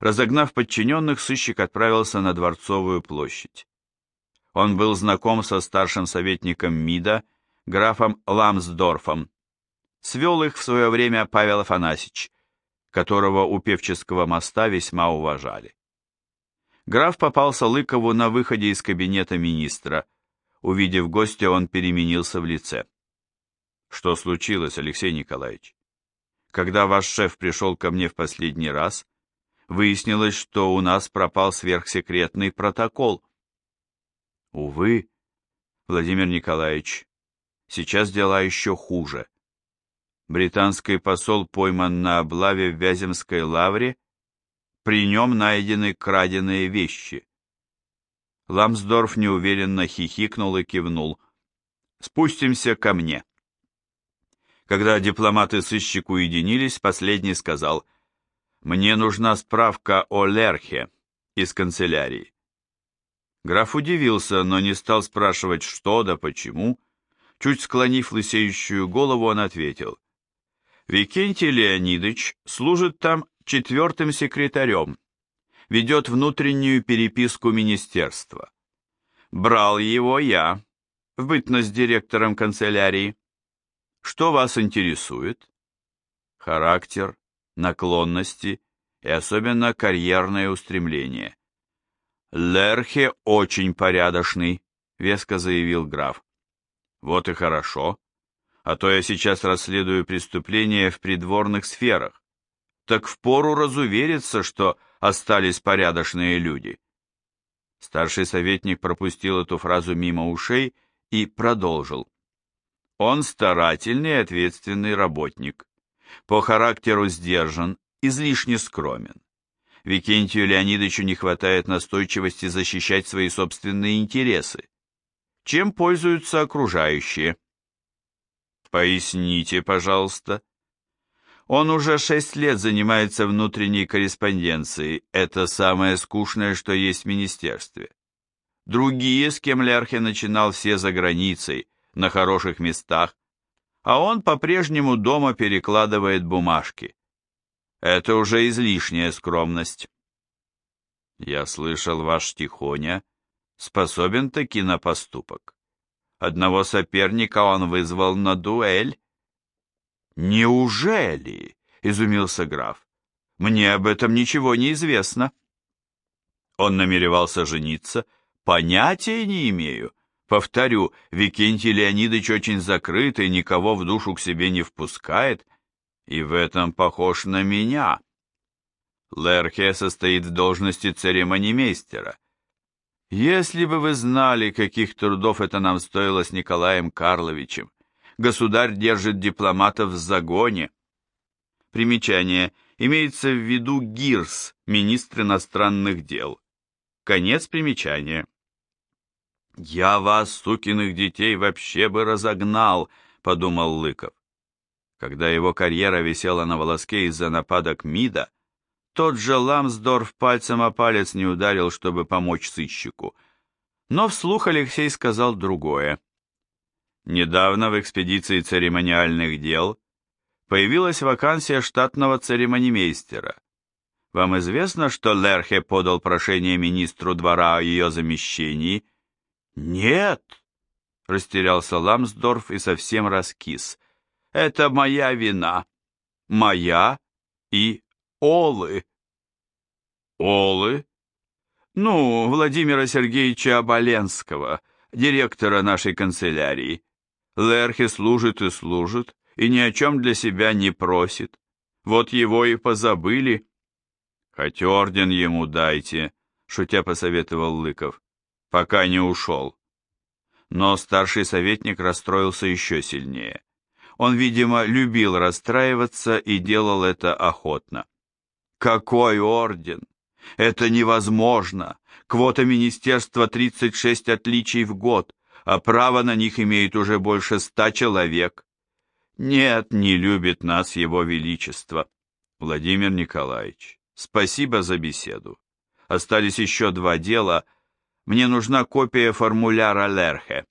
Разогнав подчиненных, сыщик отправился на Дворцовую площадь. Он был знаком со старшим советником МИДа, графом Ламсдорфом. Свел их в свое время Павел Афанасьевич, которого у Певческого моста весьма уважали. Граф попался Лыкову на выходе из кабинета министра. Увидев гостя, он переменился в лице. «Что случилось, Алексей Николаевич? Когда ваш шеф пришел ко мне в последний раз, выяснилось, что у нас пропал сверхсекретный протокол. Увы, Владимир Николаевич, сейчас дела еще хуже. Британский посол пойман на облаве в Вяземской лавре, при нем найдены краденые вещи. Ламсдорф неуверенно хихикнул и кивнул. «Спустимся ко мне». Когда дипломаты сыщик уединились, последний сказал — мне нужна справка о Лерхе из канцелярии. Граф удивился, но не стал спрашивать, что да почему. Чуть склонив лысеющую голову, он ответил. Викентий Леонидович служит там четвертым секретарем, ведет внутреннюю переписку министерства. Брал его я, в бытность директором канцелярии. Что вас интересует? Характер, наклонности и особенно карьерное устремление. «Лерхе очень порядочный», — веско заявил граф. «Вот и хорошо. А то я сейчас расследую преступления в придворных сферах. Так впору разувериться, что остались порядочные люди». Старший советник пропустил эту фразу мимо ушей и продолжил. Он старательный и ответственный работник. По характеру сдержан, излишне скромен. Викентию Леонидовичу не хватает настойчивости защищать свои собственные интересы. Чем пользуются окружающие? Поясните, пожалуйста. Он уже шесть лет занимается внутренней корреспонденцией. Это самое скучное, что есть в министерстве. Другие, с кем Лерхе начинал все за границей, на хороших местах, а он по-прежнему дома перекладывает бумажки. Это уже излишняя скромность. Я слышал, ваш Тихоня способен таки на поступок. Одного соперника он вызвал на дуэль. Неужели? Изумился граф. Мне об этом ничего не известно. Он намеревался жениться, понятия не имею. Повторю, Викентий Леонидович очень закрытый, никого в душу к себе не впускает, и в этом похож на меня. Лерхе состоит в должности церемонимейстера. Если бы вы знали, каких трудов это нам стоило с Николаем Карловичем. Государь держит дипломатов в загоне. Примечание. Имеется в виду ГИРС, министр иностранных дел. Конец примечания. «Я вас, сукиных детей, вообще бы разогнал», — подумал Лыков. Когда его карьера висела на волоске из-за нападок МИДа, тот же Ламсдорф пальцем о палец не ударил, чтобы помочь сыщику. Но вслух Алексей сказал другое. Недавно в экспедиции церемониальных дел появилась вакансия штатного церемонимейстера. Вам известно, что Лерхе подал прошение министру двора о ее замещении — «Нет!» — растерялся Ламсдорф и совсем раскис. «Это моя вина. Моя и Олы». «Олы?» «Ну, Владимира Сергеевича Оболенского, директора нашей канцелярии. Лерхе служит и служит, и ни о чем для себя не просит. Вот его и позабыли». «Хоть орден ему дайте», — шутя посоветовал Лыков пока не ушел. Но старший советник расстроился еще сильнее. Он, видимо, любил расстраиваться и делал это охотно. Какой орден! Это невозможно! Квота министерства 36 отличий в год, а право на них имеет уже больше ста человек. Нет, не любит нас его величество. Владимир Николаевич, спасибо за беседу. Остались еще два дела — мне нужна копия формуляра Лерхе.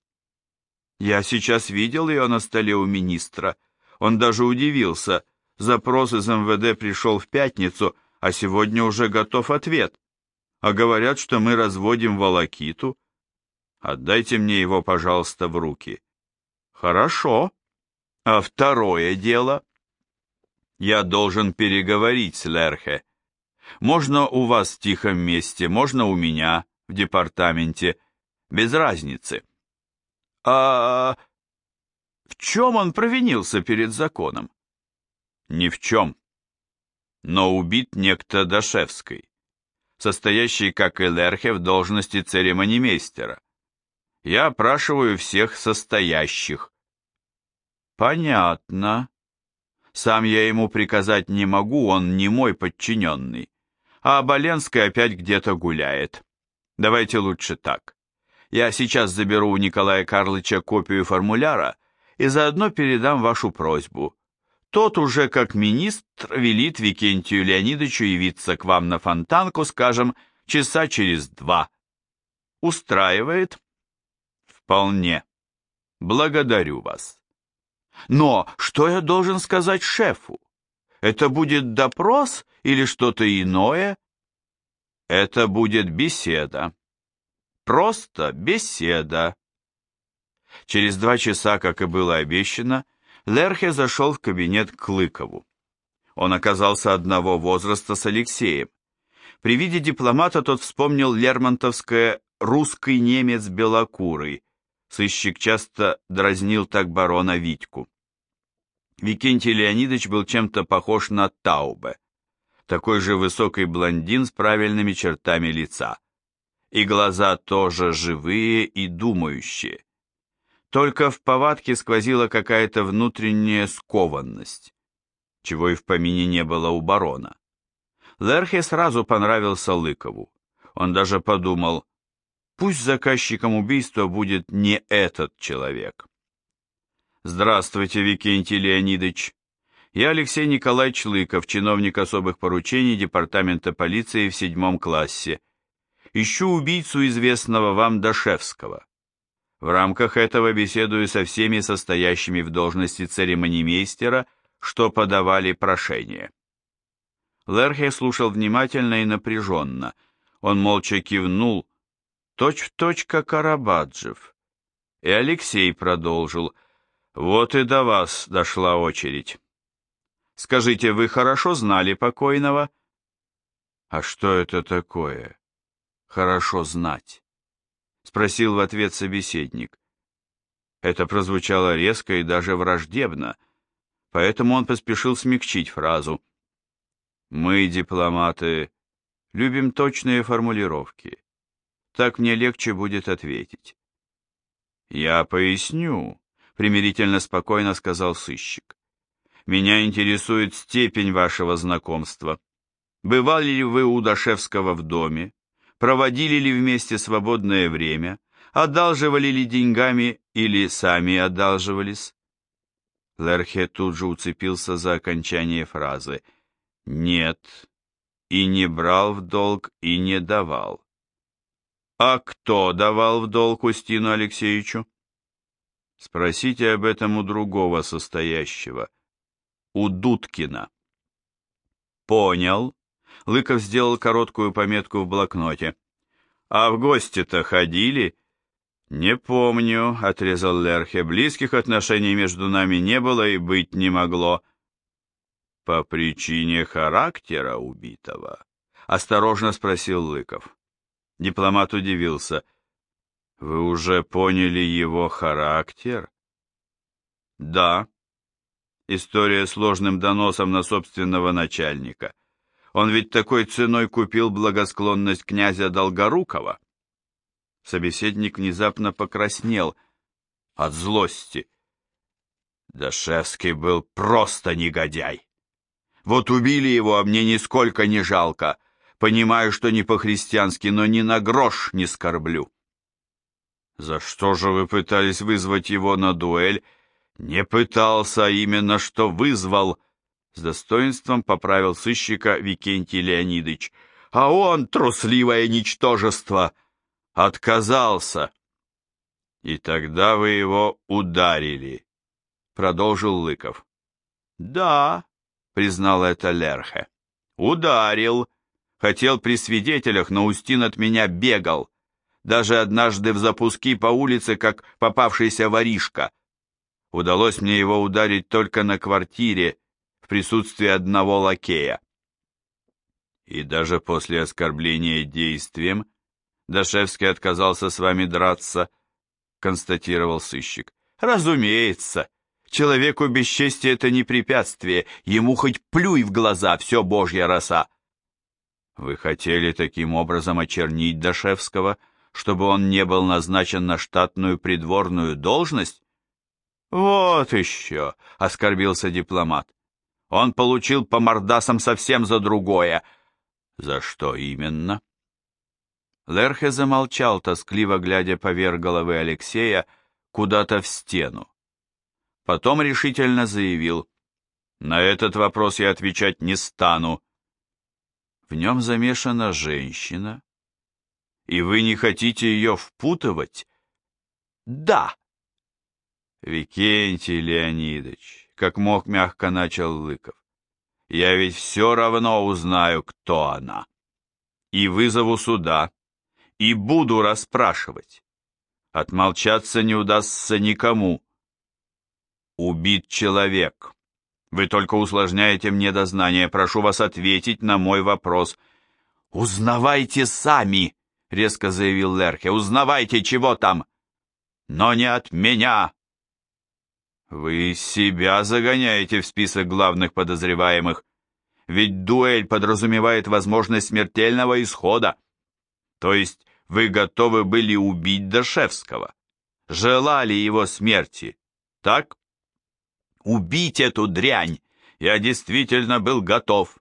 Я сейчас видел ее на столе у министра. Он даже удивился. Запрос из МВД пришел в пятницу, а сегодня уже готов ответ. А говорят, что мы разводим волокиту. Отдайте мне его, пожалуйста, в руки. Хорошо. А второе дело? Я должен переговорить с Лерхе. Можно у вас в тихом месте, можно у меня, в департаменте. Без разницы. А в чем он провинился перед законом? Ни в чем. Но убит некто Дашевской, состоящий, как и Лерхе, в должности церемонимейстера. Я опрашиваю всех состоящих. Понятно. Сам я ему приказать не могу, он не мой подчиненный. А Оболенская опять где-то гуляет. Давайте лучше так. Я сейчас заберу у Николая Карлыча копию формуляра и заодно передам вашу просьбу. Тот уже как министр велит Викентию Леонидовичу явиться к вам на фонтанку, скажем, часа через два. Устраивает? Вполне. Благодарю вас. Но что я должен сказать шефу? Это будет допрос или что-то иное? Это будет беседа. Просто беседа. Через два часа, как и было обещано, Лерхе зашел в кабинет к Клыкову. Он оказался одного возраста с Алексеем. При виде дипломата тот вспомнил лермонтовское «русский немец белокурый». Сыщик часто дразнил так барона Витьку. Викентий Леонидович был чем-то похож на Таубе, такой же высокий блондин с правильными чертами лица. И глаза тоже живые и думающие. Только в повадке сквозила какая-то внутренняя скованность, чего и в помине не было у барона. Лерхе сразу понравился Лыкову. Он даже подумал, пусть заказчиком убийства будет не этот человек. Здравствуйте, Викентий Леонидович. Я Алексей Николаевич Лыков, чиновник особых поручений Департамента полиции в седьмом классе. Ищу убийцу известного вам Дашевского. В рамках этого беседую со всеми состоящими в должности церемонимейстера, что подавали прошение. Лерхе слушал внимательно и напряженно. Он молча кивнул, точь-в-точь, точь, как Карабаджев. И Алексей продолжил — вот и до вас дошла очередь. Скажите, вы хорошо знали покойного? А что это такое? Хорошо знать. Спросил в ответ собеседник. Это прозвучало резко и даже враждебно, поэтому он поспешил смягчить фразу. Мы, дипломаты, любим точные формулировки. Так мне легче будет ответить. Я поясню, примирительно спокойно сказал сыщик. Меня интересует степень вашего знакомства. Бывали ли вы у Дашевского в доме? Проводили ли вместе свободное время? Одалживали ли деньгами или сами одалживались? Лерхе тут же уцепился за окончание фразы. Нет, и не брал в долг, и не давал. А кто давал в долг Устину Алексеевичу? Спросите об этом у другого состоящего, у Дудкина. Понял. Лыков сделал короткую пометку в блокноте. А в гости-то ходили? Не помню, отрезал Лерхе. Близких отношений между нами не было и быть не могло. По причине характера убитого? Осторожно спросил Лыков. Дипломат удивился. — вы уже поняли его характер? Да. История с ложным доносом на собственного начальника. Он ведь такой ценой купил благосклонность князя Долгорукова. Собеседник внезапно покраснел от злости. Дашевский был просто негодяй. Вот убили его, а мне нисколько не жалко. Понимаю, что не по-христиански, но ни на грош не скорблю. За что же вы пытались вызвать его на дуэль? Не пытался, а именно что вызвал. С достоинством поправил сыщика Викентий Леонидович. А он, трусливое ничтожество, отказался. И тогда вы его ударили, продолжил Лыков. Да, признал это Лерхе. Ударил. Хотел при свидетелях, но Устин от меня бегал. Даже однажды в запуски по улице, как попавшийся воришка. Удалось мне его ударить только на квартире, в присутствии одного лакея. И даже после оскорбления действием Дашевский отказался с вами драться, констатировал сыщик. Разумеется. Человеку бесчестие это не препятствие, ему хоть плюй в глаза, все божья роса. Вы хотели таким образом очернить Дашевского, чтобы он не был назначен на штатную придворную должность? Вот еще, оскорбился дипломат. Он получил по мордасам совсем за другое. За что именно? Лерхе замолчал, тоскливо глядя поверх головы Алексея куда-то в стену. Потом решительно заявил, «На этот вопрос я отвечать не стану. В нем замешана женщина, и вы не хотите ее впутывать?» «Да!» «Викентий Леонидович, как мог мягко начал Лыков, я ведь все равно узнаю, кто она, и вызову суда» и буду расспрашивать. Отмолчаться не удастся никому. Убит человек. Вы только усложняете мне дознание. Прошу вас ответить на мой вопрос. Узнавайте сами, резко заявил Лерхе. Узнавайте, чего там. Но не от меня. Вы себя загоняете в список главных подозреваемых. Ведь дуэль подразумевает возможность смертельного исхода. То есть вы готовы были убить Дашевского, желали его смерти, так? Убить эту дрянь я действительно был готов,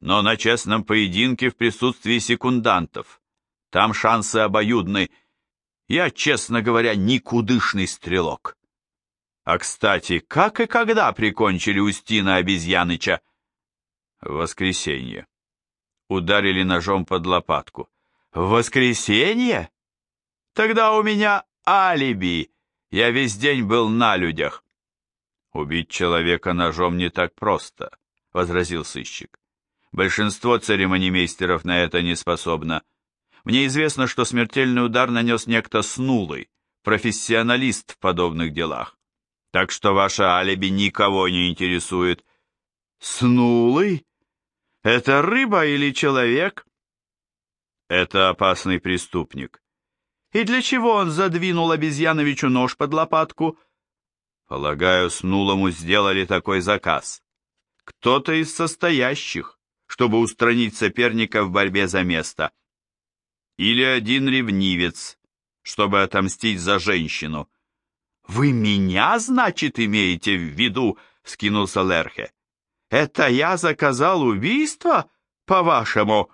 но на честном поединке в присутствии секундантов. Там шансы обоюдны. Я, честно говоря, никудышный стрелок. А, кстати, как и когда прикончили Устина Обезьяныча? В воскресенье. Ударили ножом под лопатку. В воскресенье? Тогда у меня алиби. Я весь день был на людях. Убить человека ножом не так просто, возразил сыщик. Большинство церемонимейстеров на это не способно. Мне известно, что смертельный удар нанес некто снулый, профессионалист в подобных делах. Так что ваше алиби никого не интересует. Снулый? Это рыба или человек? Это опасный преступник. И для чего он задвинул обезьяновичу нож под лопатку? Полагаю, Снулому сделали такой заказ. Кто-то из состоящих, чтобы устранить соперника в борьбе за место. Или один ревнивец, чтобы отомстить за женщину. «Вы меня, значит, имеете в виду?» — скинулся Лерхе. «Это я заказал убийство, по-вашему?»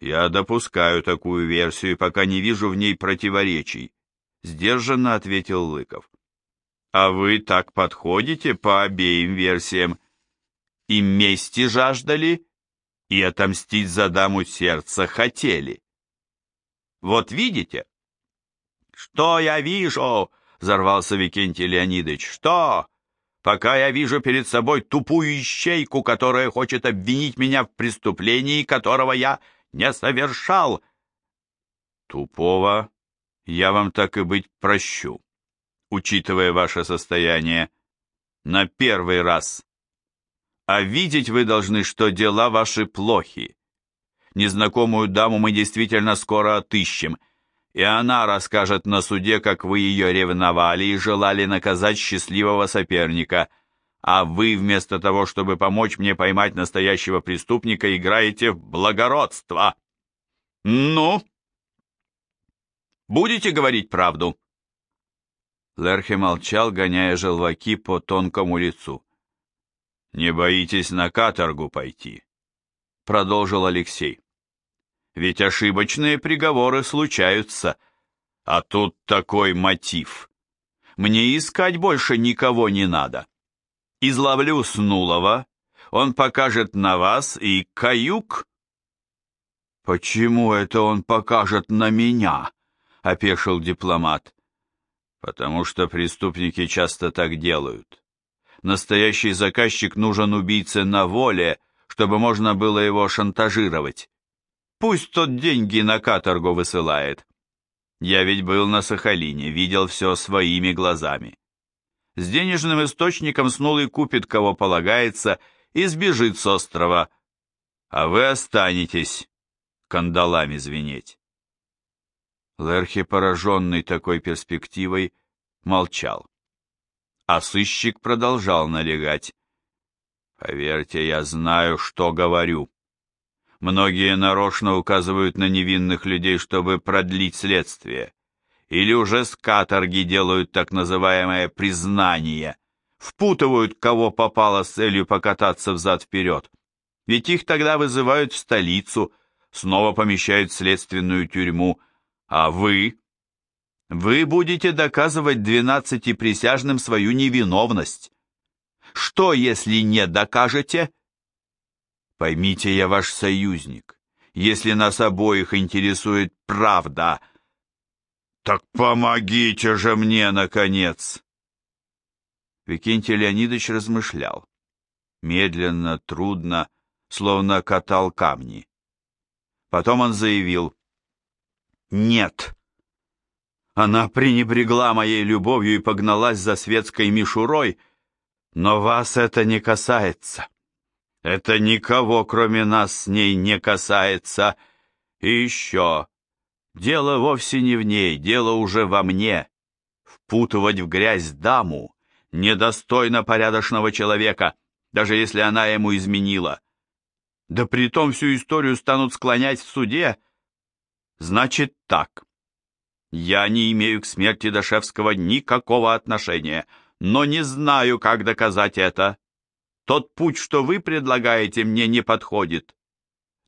Я допускаю такую версию, пока не вижу в ней противоречий, сдержанно ответил Лыков. А вы так подходите по обеим версиям. И мести жаждали, и отомстить за даму сердца хотели. Вот видите? Что я вижу? Взорвался Викентий Леонидович. Что? Пока я вижу перед собой тупую ищейку, которая хочет обвинить меня в преступлении, которого я не совершал. Тупого я вам так и быть прощу, учитывая ваше состояние. На первый раз. А видеть вы должны, что дела ваши плохи. Незнакомую даму мы действительно скоро отыщем, и она расскажет на суде, как вы ее ревновали и желали наказать счастливого соперника — а вы вместо того, чтобы помочь мне поймать настоящего преступника, играете в благородство. Ну? Будете говорить правду?» Лерхе молчал, гоняя желваки по тонкому лицу. «Не боитесь на каторгу пойти?» Продолжил Алексей. «Ведь ошибочные приговоры случаются, а тут такой мотив. Мне искать больше никого не надо изловлю Снулова, он покажет на вас и каюк. Почему это он покажет на меня? опешил дипломат. Потому что преступники часто так делают. Настоящий заказчик нужен убийце на воле, чтобы можно было его шантажировать. Пусть тот деньги на каторгу высылает. Я ведь был на Сахалине, видел все своими глазами. С денежным источником снул и купит, кого полагается, и сбежит с острова. А вы останетесь кандалами звенеть. Лерхи, пораженный такой перспективой, молчал. А сыщик продолжал налегать. «Поверьте, я знаю, что говорю. Многие нарочно указывают на невинных людей, чтобы продлить следствие. Или уже с каторги делают так называемое признание. Впутывают, кого попало с целью покататься взад-вперед. Ведь их тогда вызывают в столицу, снова помещают в следственную тюрьму. А вы? Вы будете доказывать двенадцати присяжным свою невиновность. Что, если не докажете? Поймите, я ваш союзник. Если нас обоих интересует правда, так помогите же мне, наконец!» Викентий Леонидович размышлял. Медленно, трудно, словно катал камни. Потом он заявил, «Нет, она пренебрегла моей любовью и погналась за светской мишурой, но вас это не касается. Это никого, кроме нас, с ней не касается. И еще, дело вовсе не в ней, дело уже во мне. Впутывать в грязь даму недостойно порядочного человека, даже если она ему изменила. Да притом всю историю станут склонять в суде. Значит так. Я не имею к смерти Дашевского никакого отношения, но не знаю, как доказать это. Тот путь, что вы предлагаете, мне не подходит.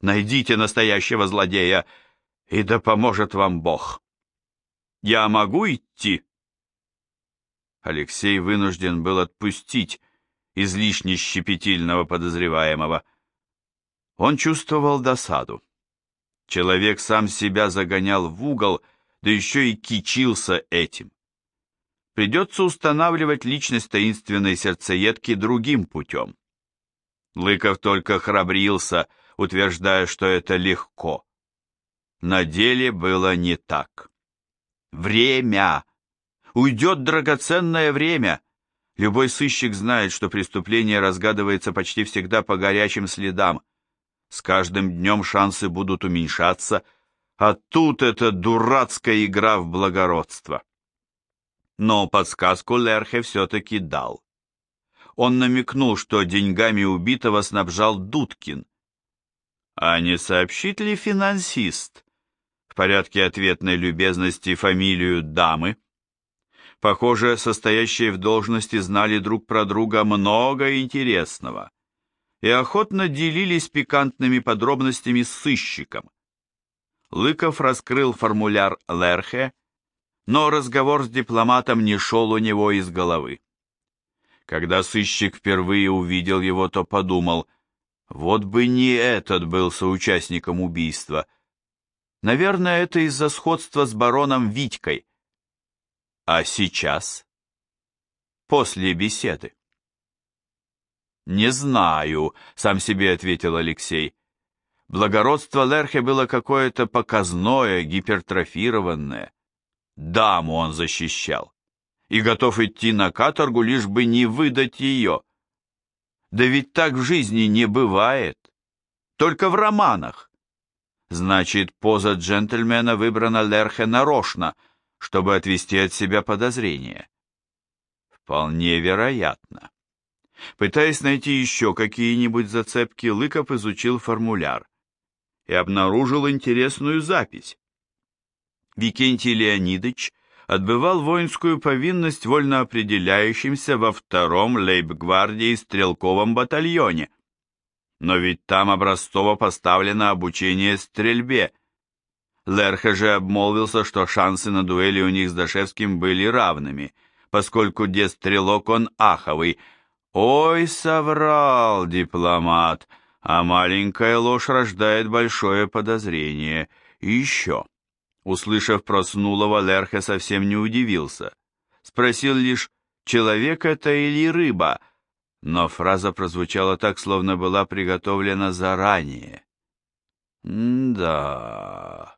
Найдите настоящего злодея, и да поможет вам Бог. Я могу идти?» Алексей вынужден был отпустить излишне щепетильного подозреваемого. Он чувствовал досаду. Человек сам себя загонял в угол да еще и кичился этим. Придется устанавливать личность таинственной сердцеедки другим путем. Лыков только храбрился, утверждая, что это легко. На деле было не так. Время! Уйдет драгоценное время! Любой сыщик знает, что преступление разгадывается почти всегда по горячим следам. С каждым днем шансы будут уменьшаться, а тут эта дурацкая игра в благородство. Но подсказку Лерхе все-таки дал. Он намекнул, что деньгами убитого снабжал Дудкин. А не сообщит ли финансист в порядке ответной любезности фамилию дамы? Похоже, состоящие в должности знали друг про друга много интересного и охотно делились пикантными подробностями с сыщиком. Лыков раскрыл формуляр Лерхе, но разговор с дипломатом не шел у него из головы. Когда сыщик впервые увидел его, то подумал, вот бы не этот был соучастником убийства. Наверное, это из-за сходства с бароном Витькой. А сейчас? После беседы. «Не знаю», — сам себе ответил Алексей. Благородство Лерхе было какое-то показное, гипертрофированное. Даму он защищал и готов идти на каторгу, лишь бы не выдать ее. Да ведь так в жизни не бывает, только в романах. Значит, поза джентльмена выбрана Лерхе нарочно, чтобы отвести от себя подозрения. Вполне вероятно. Пытаясь найти еще какие-нибудь зацепки, Лыков изучил формуляр и обнаружил интересную запись. Викентий Леонидович отбывал воинскую повинность вольно определяющимся во втором лейб-гвардии стрелковом батальоне. Но ведь там образцово поставлено обучение стрельбе. Лерхе же обмолвился, что шансы на дуэли у них с Дашевским были равными, поскольку где стрелок он аховый. Ой, соврал дипломат! А маленькая ложь рождает большое подозрение. И еще. Услышав про Снулова, Лерхе совсем не удивился. Спросил лишь, человек это или рыба, но фраза прозвучала так, словно была приготовлена заранее. «Да...»